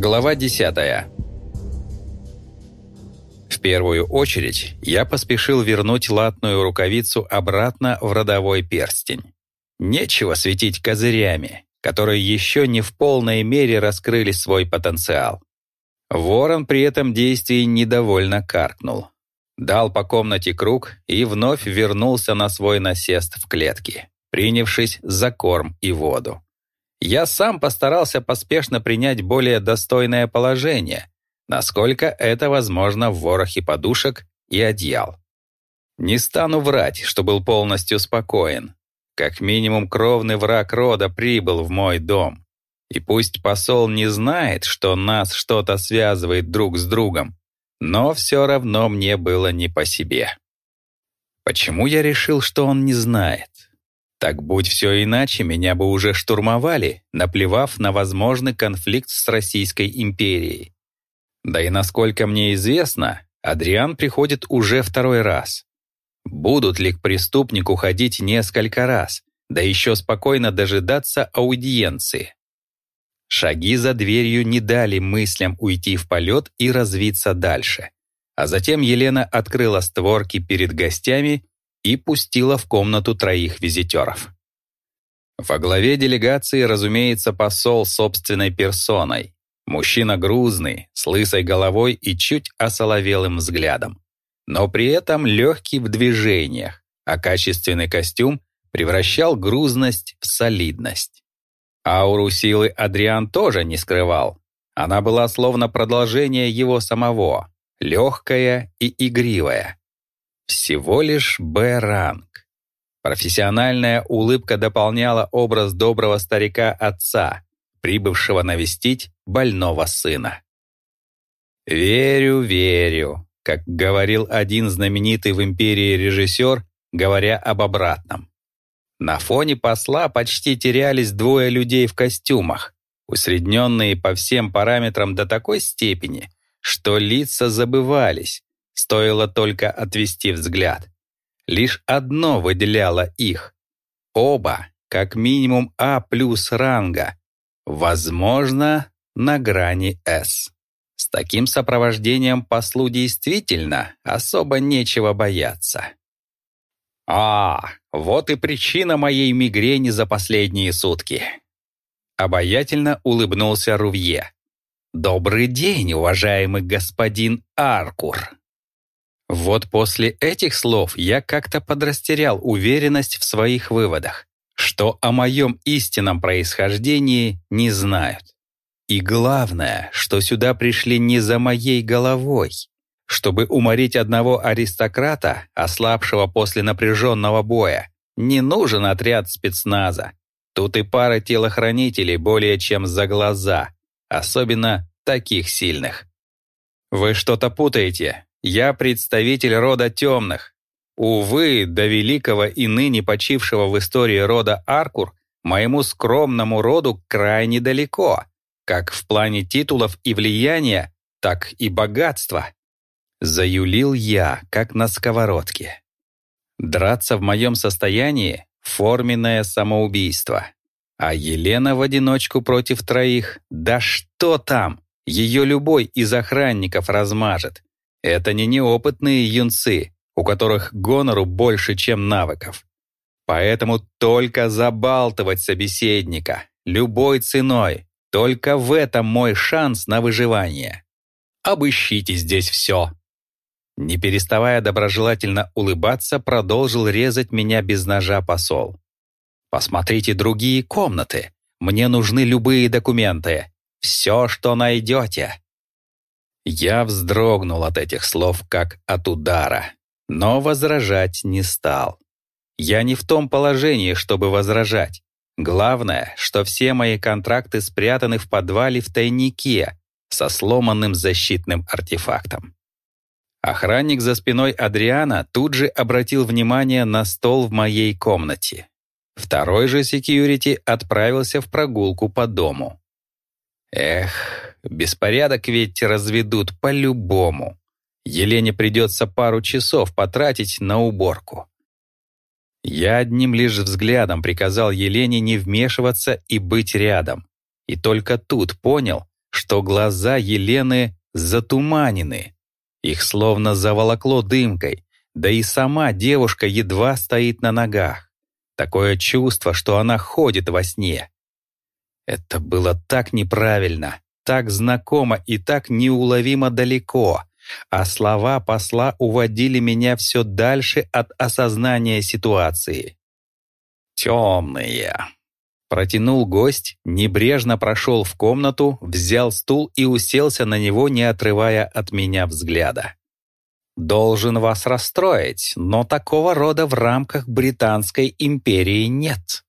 Глава 10 В первую очередь я поспешил вернуть латную рукавицу обратно в родовой перстень. Нечего светить козырями, которые еще не в полной мере раскрыли свой потенциал. Ворон при этом действии недовольно каркнул. Дал по комнате круг и вновь вернулся на свой насест в клетке, принявшись за корм и воду. Я сам постарался поспешно принять более достойное положение, насколько это возможно в ворохе подушек и одеял. Не стану врать, что был полностью спокоен. Как минимум кровный враг рода прибыл в мой дом. И пусть посол не знает, что нас что-то связывает друг с другом, но все равно мне было не по себе. Почему я решил, что он не знает? Так будь все иначе, меня бы уже штурмовали, наплевав на возможный конфликт с Российской империей. Да и насколько мне известно, Адриан приходит уже второй раз. Будут ли к преступнику ходить несколько раз, да еще спокойно дожидаться аудиенции? Шаги за дверью не дали мыслям уйти в полет и развиться дальше. А затем Елена открыла створки перед гостями и пустила в комнату троих визитеров. Во главе делегации, разумеется, посол собственной персоной. Мужчина грузный, с лысой головой и чуть осоловелым взглядом. Но при этом легкий в движениях, а качественный костюм превращал грузность в солидность. Ауру силы Адриан тоже не скрывал. Она была словно продолжение его самого, легкая и игривая. Всего лишь Б-ранг. Профессиональная улыбка дополняла образ доброго старика-отца, прибывшего навестить больного сына. «Верю, верю», как говорил один знаменитый в империи режиссер, говоря об обратном. На фоне посла почти терялись двое людей в костюмах, усредненные по всем параметрам до такой степени, что лица забывались, Стоило только отвести взгляд. Лишь одно выделяло их. Оба, как минимум А плюс ранга. Возможно, на грани С. С таким сопровождением послу действительно особо нечего бояться. А, вот и причина моей мигрени за последние сутки. Обаятельно улыбнулся Рувье. «Добрый день, уважаемый господин Аркур!» Вот после этих слов я как-то подрастерял уверенность в своих выводах, что о моем истинном происхождении не знают. И главное, что сюда пришли не за моей головой. Чтобы уморить одного аристократа, ослабшего после напряженного боя, не нужен отряд спецназа. Тут и пара телохранителей более чем за глаза, особенно таких сильных. Вы что-то путаете. Я представитель рода темных. Увы, до великого и ныне почившего в истории рода Аркур моему скромному роду крайне далеко, как в плане титулов и влияния, так и богатства. Заюлил я, как на сковородке. Драться в моем состоянии — форменное самоубийство. А Елена в одиночку против троих, да что там, ее любой из охранников размажет. Это не неопытные юнцы, у которых гонору больше, чем навыков. Поэтому только забалтывать собеседника, любой ценой. Только в этом мой шанс на выживание. Обыщите здесь все. Не переставая доброжелательно улыбаться, продолжил резать меня без ножа посол. «Посмотрите другие комнаты. Мне нужны любые документы. Все, что найдете. Я вздрогнул от этих слов, как от удара, но возражать не стал. Я не в том положении, чтобы возражать. Главное, что все мои контракты спрятаны в подвале в тайнике со сломанным защитным артефактом. Охранник за спиной Адриана тут же обратил внимание на стол в моей комнате. Второй же секьюрити отправился в прогулку по дому. Эх, Беспорядок ведь разведут по-любому. Елене придется пару часов потратить на уборку. Я одним лишь взглядом приказал Елене не вмешиваться и быть рядом. И только тут понял, что глаза Елены затуманены. Их словно заволокло дымкой, да и сама девушка едва стоит на ногах. Такое чувство, что она ходит во сне. Это было так неправильно, так знакомо и так неуловимо далеко, а слова посла уводили меня все дальше от осознания ситуации. «Темные», Протянул гость, небрежно прошел в комнату, взял стул и уселся на него, не отрывая от меня взгляда. «Должен вас расстроить, но такого рода в рамках Британской империи нет.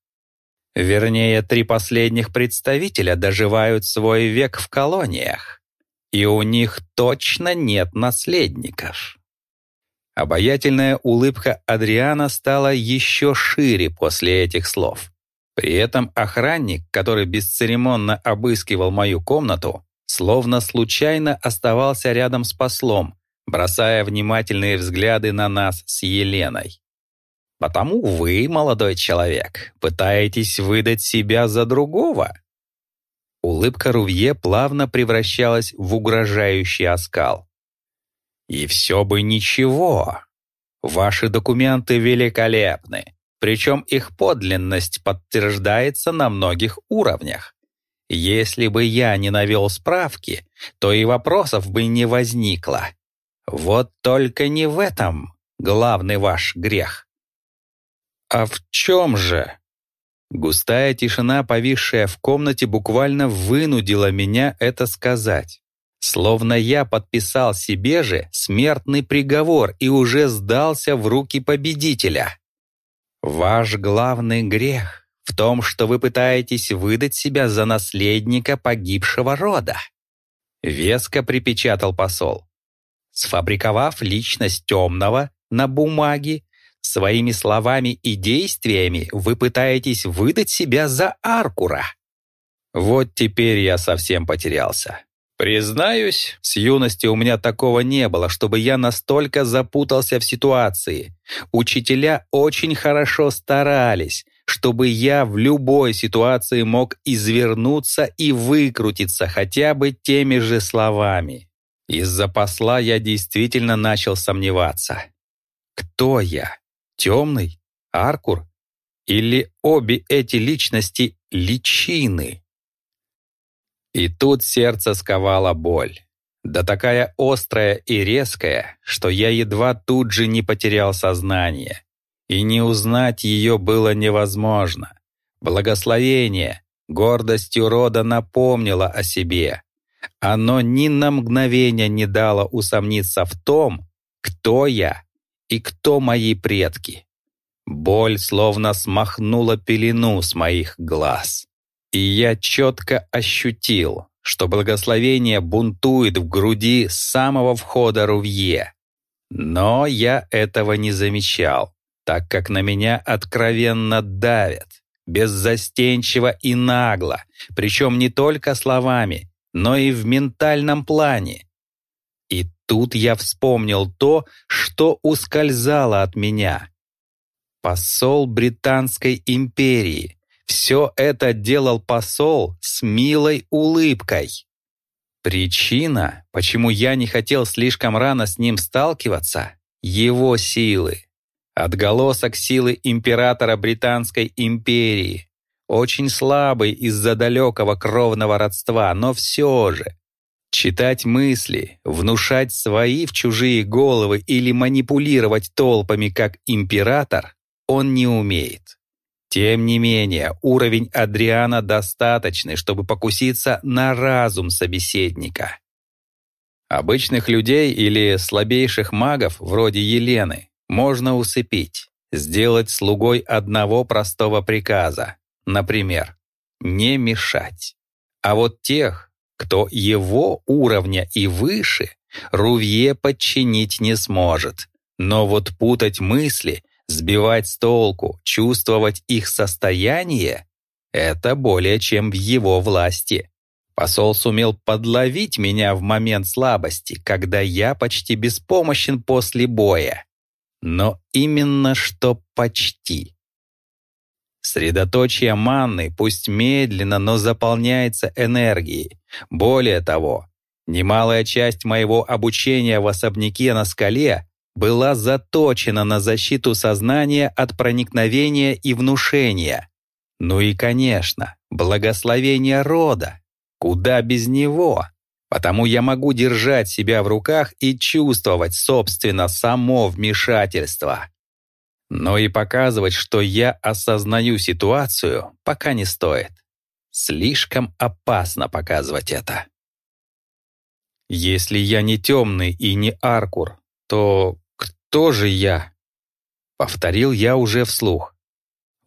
Вернее, три последних представителя доживают свой век в колониях, и у них точно нет наследников». Обаятельная улыбка Адриана стала еще шире после этих слов. При этом охранник, который бесцеремонно обыскивал мою комнату, словно случайно оставался рядом с послом, бросая внимательные взгляды на нас с Еленой. «Потому вы, молодой человек, пытаетесь выдать себя за другого?» Улыбка Рувье плавно превращалась в угрожающий оскал. «И все бы ничего. Ваши документы великолепны. Причем их подлинность подтверждается на многих уровнях. Если бы я не навел справки, то и вопросов бы не возникло. Вот только не в этом главный ваш грех. А в чем же? Густая тишина, повисшая в комнате, буквально вынудила меня это сказать. Словно я подписал себе же смертный приговор и уже сдался в руки победителя. Ваш главный грех в том, что вы пытаетесь выдать себя за наследника погибшего рода. Веско припечатал посол. Сфабриковав личность темного на бумаге, своими словами и действиями вы пытаетесь выдать себя за Аркура. Вот теперь я совсем потерялся. Признаюсь, с юности у меня такого не было, чтобы я настолько запутался в ситуации. Учителя очень хорошо старались, чтобы я в любой ситуации мог извернуться и выкрутиться хотя бы теми же словами. Из-за посла я действительно начал сомневаться. Кто я? Темный? Аркур? Или обе эти личности — личины? И тут сердце сковала боль. Да такая острая и резкая, что я едва тут же не потерял сознание. И не узнать ее было невозможно. Благословение, гордостью рода напомнило о себе. Оно ни на мгновение не дало усомниться в том, кто я и кто мои предки. Боль словно смахнула пелену с моих глаз. И я четко ощутил, что благословение бунтует в груди самого входа Рувье. Но я этого не замечал, так как на меня откровенно давят, беззастенчиво и нагло, причем не только словами, но и в ментальном плане. Тут я вспомнил то, что ускользало от меня. Посол Британской империи — все это делал посол с милой улыбкой. Причина, почему я не хотел слишком рано с ним сталкиваться — его силы. Отголосок силы императора Британской империи. Очень слабый из-за далекого кровного родства, но все же. Читать мысли, внушать свои в чужие головы или манипулировать толпами как император он не умеет. Тем не менее, уровень Адриана достаточный, чтобы покуситься на разум собеседника. Обычных людей или слабейших магов, вроде Елены, можно усыпить, сделать слугой одного простого приказа, например, не мешать. А вот тех, кто его уровня и выше, Рувье подчинить не сможет. Но вот путать мысли Сбивать с толку, чувствовать их состояние — это более чем в его власти. Посол сумел подловить меня в момент слабости, когда я почти беспомощен после боя. Но именно что почти. Средоточие манны пусть медленно, но заполняется энергией. Более того, немалая часть моего обучения в особняке на скале была заточена на защиту сознания от проникновения и внушения. Ну и, конечно, благословение рода. Куда без него? Потому я могу держать себя в руках и чувствовать, собственно, само вмешательство. Но и показывать, что я осознаю ситуацию, пока не стоит. Слишком опасно показывать это. Если я не темный и не Аркур, то кто же я? Повторил я уже вслух.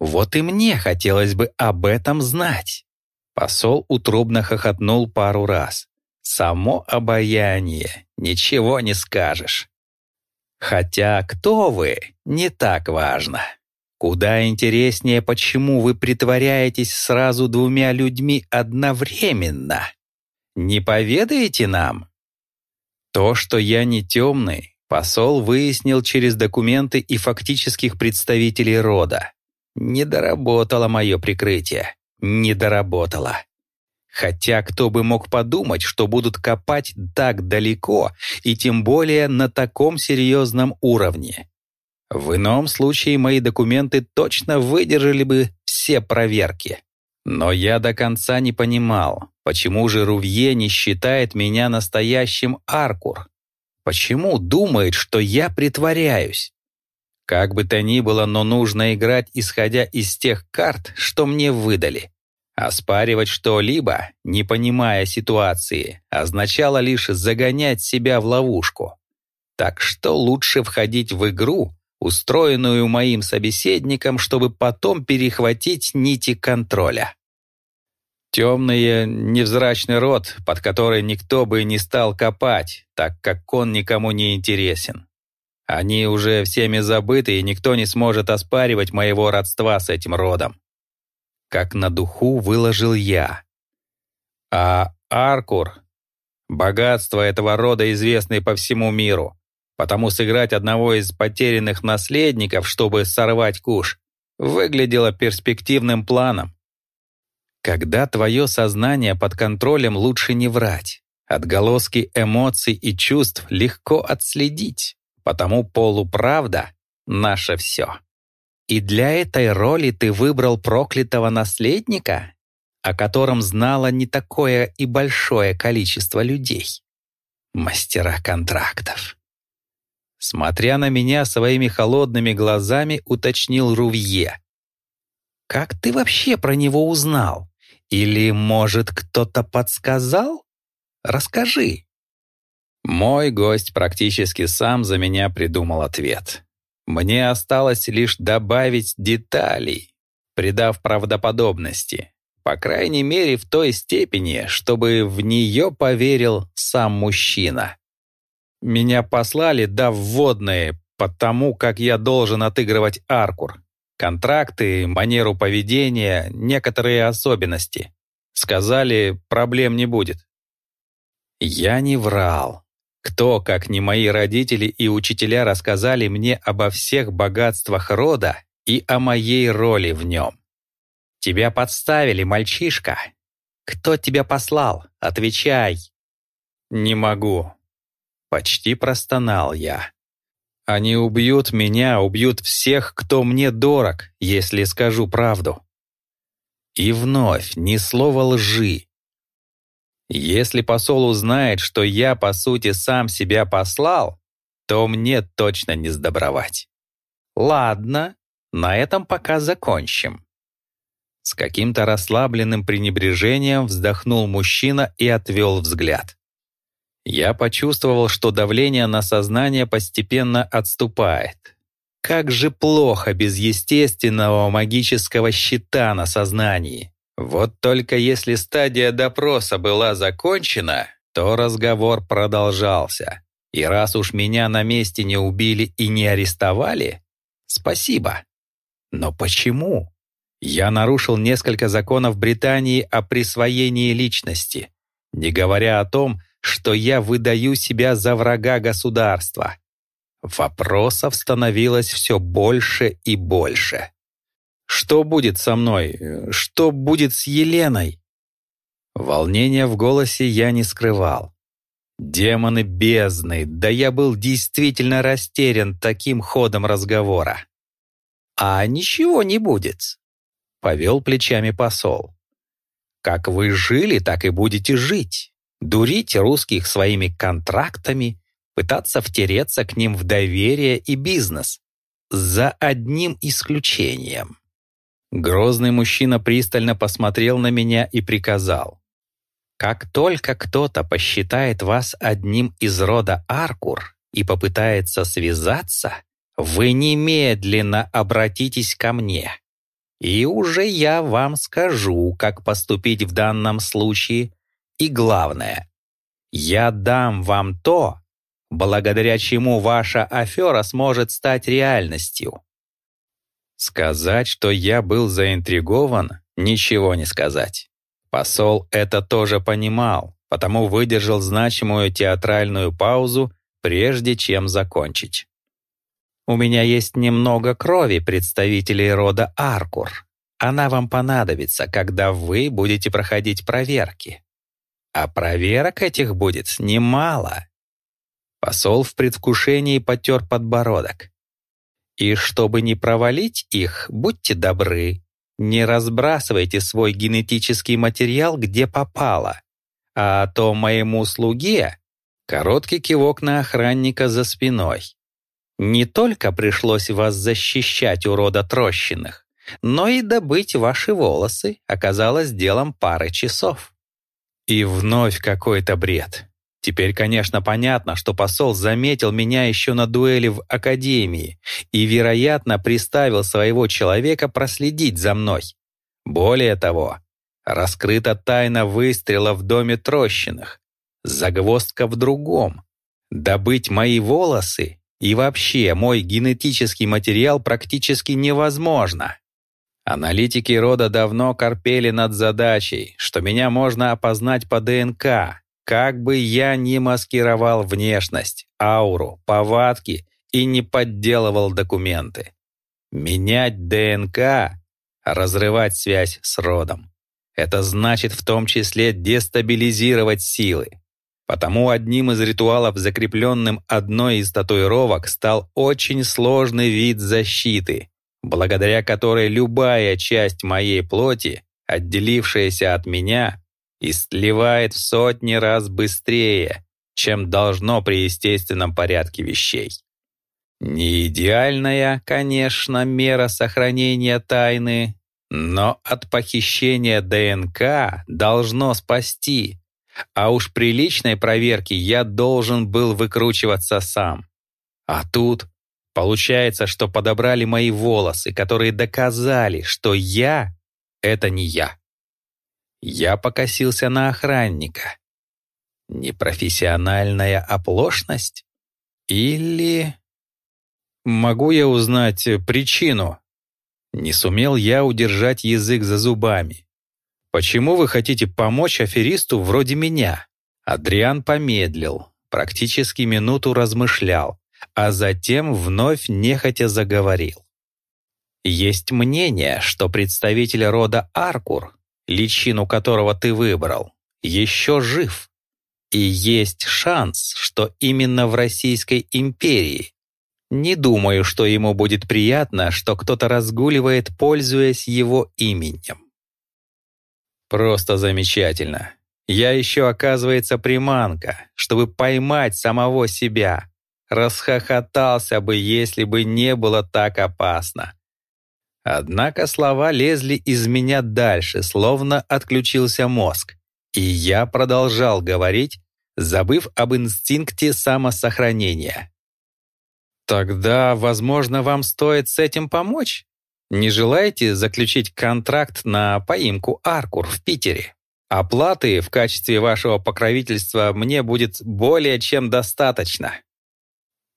Вот и мне хотелось бы об этом знать. Посол утробно хохотнул пару раз. Само обаяние, ничего не скажешь. Хотя кто вы, не так важно. Куда интереснее, почему вы притворяетесь сразу двумя людьми одновременно. Не поведаете нам? То, что я не темный, посол выяснил через документы и фактических представителей рода. Не доработало мое прикрытие. Не доработало. Хотя кто бы мог подумать, что будут копать так далеко и тем более на таком серьезном уровне. В ином случае мои документы точно выдержали бы все проверки. Но я до конца не понимал, почему же Рувье не считает меня настоящим Аркур? Почему думает, что я притворяюсь? Как бы то ни было, но нужно играть, исходя из тех карт, что мне выдали. Оспаривать что-либо, не понимая ситуации, означало лишь загонять себя в ловушку. Так что лучше входить в игру, устроенную моим собеседником, чтобы потом перехватить нити контроля. Темный невзрачный рот, под который никто бы не стал копать, так как он никому не интересен. Они уже всеми забыты, и никто не сможет оспаривать моего родства с этим родом как на духу выложил я. А Аркур — богатство этого рода, известное по всему миру. Потому сыграть одного из потерянных наследников, чтобы сорвать куш, выглядело перспективным планом. Когда твое сознание под контролем, лучше не врать. Отголоски эмоций и чувств легко отследить, потому полуправда — наше все. И для этой роли ты выбрал проклятого наследника, о котором знало не такое и большое количество людей. Мастера контрактов. Смотря на меня своими холодными глазами, уточнил Рувье. «Как ты вообще про него узнал? Или, может, кто-то подсказал? Расскажи». Мой гость практически сам за меня придумал ответ. Мне осталось лишь добавить деталей, придав правдоподобности, по крайней мере в той степени, чтобы в нее поверил сам мужчина. Меня послали, дав вводные, потому как я должен отыгрывать Аркур. Контракты, манеру поведения, некоторые особенности. Сказали, проблем не будет. Я не врал. Кто, как не мои родители и учителя, рассказали мне обо всех богатствах рода и о моей роли в нем? Тебя подставили, мальчишка. Кто тебя послал? Отвечай. Не могу. Почти простонал я. Они убьют меня, убьют всех, кто мне дорог, если скажу правду. И вновь ни слова лжи, если посол узнает, что я, по сути, сам себя послал, то мне точно не сдобровать. Ладно, на этом пока закончим. С каким-то расслабленным пренебрежением вздохнул мужчина и отвел взгляд. Я почувствовал, что давление на сознание постепенно отступает. Как же плохо без естественного магического щита на сознании. Вот только если стадия допроса была закончена, то разговор продолжался. И раз уж меня на месте не убили и не арестовали, спасибо. Но почему? Я нарушил несколько законов Британии о присвоении личности, не говоря о том, что я выдаю себя за врага государства. Вопросов становилось все больше и больше. Что будет со мной? Что будет с Еленой? Волнения в голосе я не скрывал. Демоны бездны, да я был действительно растерян таким ходом разговора. «А ничего не будет», — повел плечами посол. «Как вы жили, так и будете жить. Дурить русских своими контрактами, пытаться втереться к ним в доверие и бизнес. За одним исключением». Грозный мужчина пристально посмотрел на меня и приказал. «Как только кто-то посчитает вас одним из рода Аркур и попытается связаться, вы немедленно обратитесь ко мне. И уже я вам скажу, как поступить в данном случае. И главное, я дам вам то, благодаря чему ваша афера сможет стать реальностью. Сказать, что я был заинтригован, ничего не сказать. Посол это тоже понимал, потому выдержал значимую театральную паузу, прежде чем закончить. «У меня есть немного крови представителей рода Аркур. Она вам понадобится, когда вы будете проходить проверки. А проверок этих будет немало». Посол в предвкушении потер подбородок. И чтобы не провалить их, будьте добры, не разбрасывайте свой генетический материал где попало. А то моему слуге короткий кивок на охранника за спиной. Не только пришлось вас защищать у рода Трощиных, но и добыть ваши волосы оказалось делом пары часов. И вновь какой-то бред. Теперь, конечно, понятно, что посол заметил меня еще на дуэли в Академии и, вероятно, приставил своего человека проследить за мной. Более того, раскрыта тайна выстрела в доме Трощиных. Загвоздка в другом. Добыть мои волосы и вообще мой генетический материал практически невозможно. Аналитики рода давно корпели над задачей, что меня можно опознать по ДНК, как бы я ни маскировал внешность, ауру, повадки и не подделывал документы. Менять ДНК, разрывать связь с родом. Это значит в том числе дестабилизировать силы. Потому одним из ритуалов, закрепленным одной из татуировок, стал очень сложный вид защиты, благодаря которой любая часть моей плоти, отделившаяся от меня, и сливает в сотни раз быстрее, чем должно при естественном порядке вещей. Не идеальная, конечно, мера сохранения тайны, но от похищения ДНК должно спасти, а уж при личной проверке я должен был выкручиваться сам. А тут получается, что подобрали мои волосы, которые доказали, что я — это не я. Я покосился на охранника. Непрофессиональная оплошность? Или... Могу я узнать причину? Не сумел я удержать язык за зубами. Почему вы хотите помочь аферисту вроде меня? Адриан помедлил, практически минуту размышлял, а затем вновь нехотя заговорил. Есть мнение, что представитель рода Аркур личину которого ты выбрал, еще жив. И есть шанс, что именно в Российской империи. Не думаю, что ему будет приятно, что кто-то разгуливает, пользуясь его именем. Просто замечательно. Я еще, оказывается, приманка, чтобы поймать самого себя. Расхохотался бы, если бы не было так опасно. Однако слова лезли из меня дальше, словно отключился мозг. И я продолжал говорить, забыв об инстинкте самосохранения. «Тогда, возможно, вам стоит с этим помочь? Не желаете заключить контракт на поимку Аркур в Питере? Оплаты в качестве вашего покровительства мне будет более чем достаточно».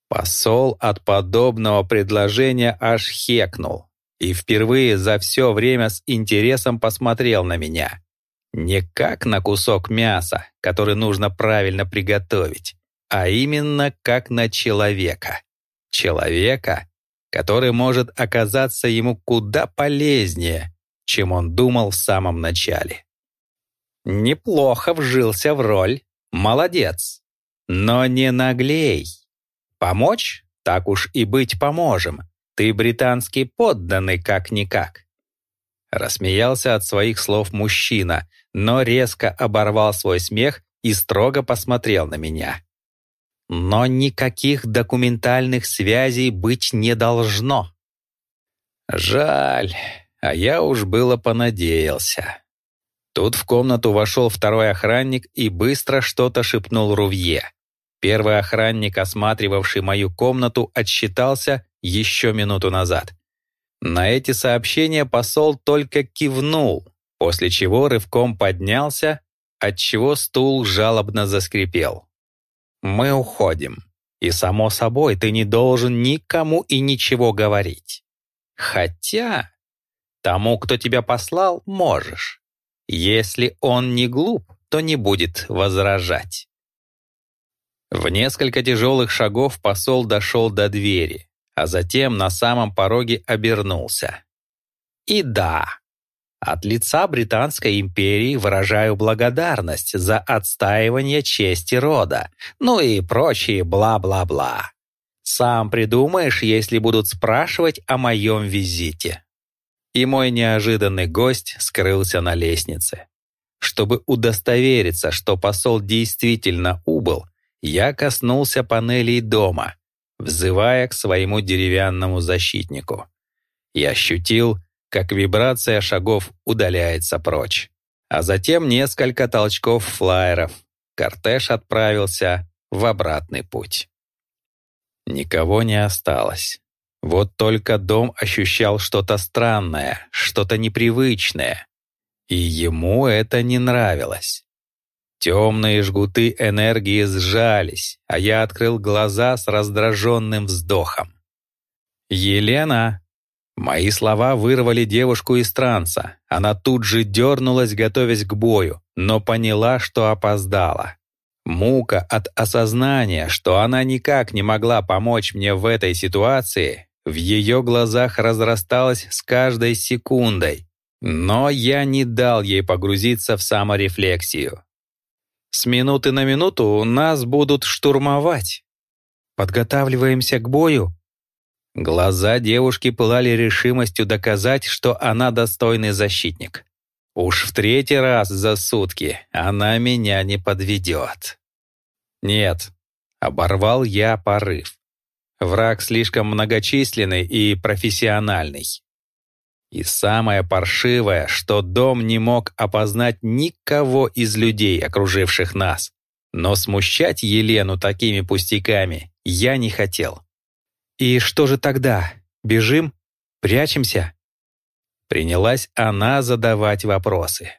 Посол от подобного предложения аж хекнул и впервые за все время с интересом посмотрел на меня. Не как на кусок мяса, который нужно правильно приготовить, а именно как на человека. Человека, который может оказаться ему куда полезнее, чем он думал в самом начале. Неплохо вжился в роль, молодец. Но не наглей. Помочь? Так уж и быть поможем. Ты британский подданный как-никак. Рассмеялся от своих слов мужчина, но резко оборвал свой смех и строго посмотрел на меня. Но никаких документальных связей быть не должно. Жаль, а я уж было понадеялся. Тут в комнату вошел второй охранник и быстро что-то шепнул Рувье. Первый охранник, осматривавший мою комнату, отсчитался еще минуту назад. На эти сообщения посол только кивнул, после чего рывком поднялся, отчего стул жалобно заскрипел. «Мы уходим, и, само собой, ты не должен никому и ничего говорить. Хотя тому, кто тебя послал, можешь. Если он не глуп, то не будет возражать». В несколько тяжелых шагов посол дошел до двери, а затем на самом пороге обернулся. И да, от лица Британской империи выражаю благодарность за отстаивание чести рода, ну и прочие бла-бла-бла. Сам придумаешь, если будут спрашивать о моем визите. И мой неожиданный гость скрылся на лестнице. Чтобы удостовериться, что посол действительно убыл, я коснулся панелей дома, взывая к своему деревянному защитнику. Я ощутил, как вибрация шагов удаляется прочь. А затем несколько толчков флайеров. Кортеж отправился в обратный путь. Никого не осталось. Вот только дом ощущал что-то странное, что-то непривычное. И ему это не нравилось. Темные жгуты энергии сжались, а я открыл глаза с раздраженным вздохом. «Елена!» Мои слова вырвали девушку из транса. Она тут же дернулась, готовясь к бою, но поняла, что опоздала. Мука от осознания, что она никак не могла помочь мне в этой ситуации, в ее глазах разрасталась с каждой секундой. Но я не дал ей погрузиться в саморефлексию. С минуты на минуту нас будут штурмовать. Подготавливаемся к бою? Глаза девушки пылали решимостью доказать, что она достойный защитник. Уж в третий раз за сутки она меня не подведет. Нет, оборвал я порыв. Враг слишком многочисленный и профессиональный. И самое паршивое, что дом не мог опознать никого из людей, окруживших нас. Но смущать Елену такими пустяками я не хотел. «И что же тогда? Бежим? Прячемся?» Принялась она задавать вопросы.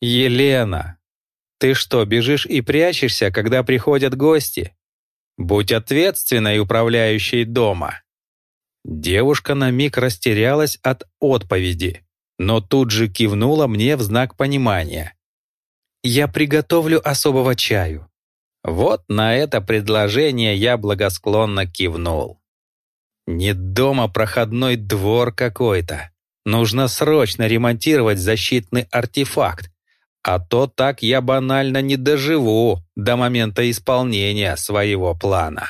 «Елена, ты что, бежишь и прячешься, когда приходят гости? Будь ответственной управляющей дома». Девушка на миг растерялась от отповеди, но тут же кивнула мне в знак понимания. «Я приготовлю особого чаю». Вот на это предложение я благосклонно кивнул. Не дома проходной двор какой-то. Нужно срочно ремонтировать защитный артефакт, а то так я банально не доживу до момента исполнения своего плана.